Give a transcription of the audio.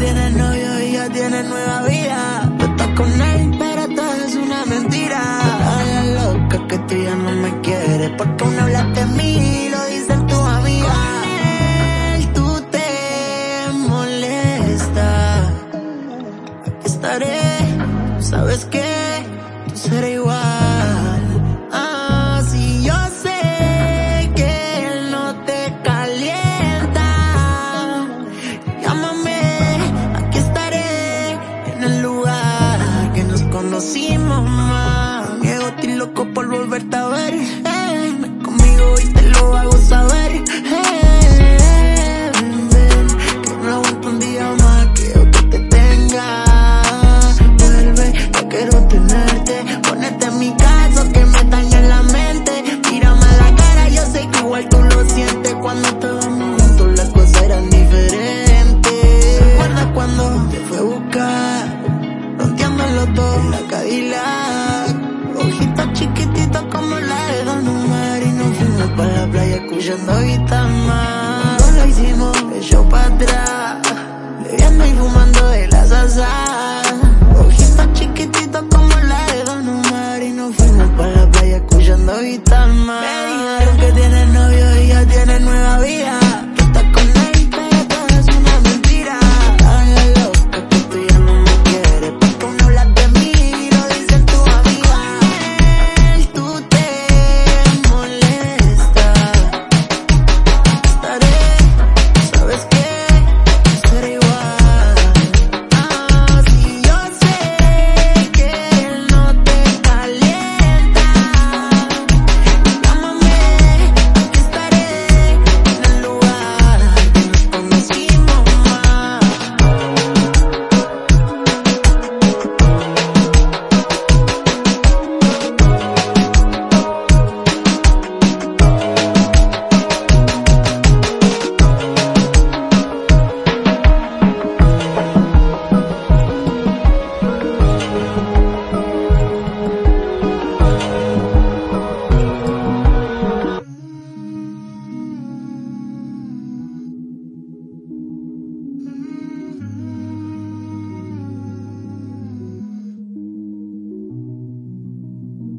tiene novio y ya tiene nueva vida. Tú estás con él, pero todo es una mentira. Ay, loca que tú ya no me quieres. Porque aún hablaste de mí, lo dicen tus amigas. Con él tú te molesta. Aquí estaré, sabes que tú serás igual. Por volverte a ver. Eh, ven conmigo y te lo hago saber. Eh, ven, que no aguanto un día más que otro te tenga. Vuelve, yo quiero tenerte. Ponete en mi caso que me daña la mente. Mírame a la cara, yo sé que igual tú lo sientes cuando estábamos juntos las cosas eran diferentes. ¿Recuerdas cuando te fue a buscar? Fronteando en los dos en la Cadillac. Ojitos chiquititos yo soy tan mal. No lo hicimos, yo para atrás. Bebiendo y fumando de la salsa. Ojitos chiquititos como la de Don Omar. Y nos fuimos para la playa escuchando Vital Mar. Me dijeron que tienes novio y ya tienes nueva vida.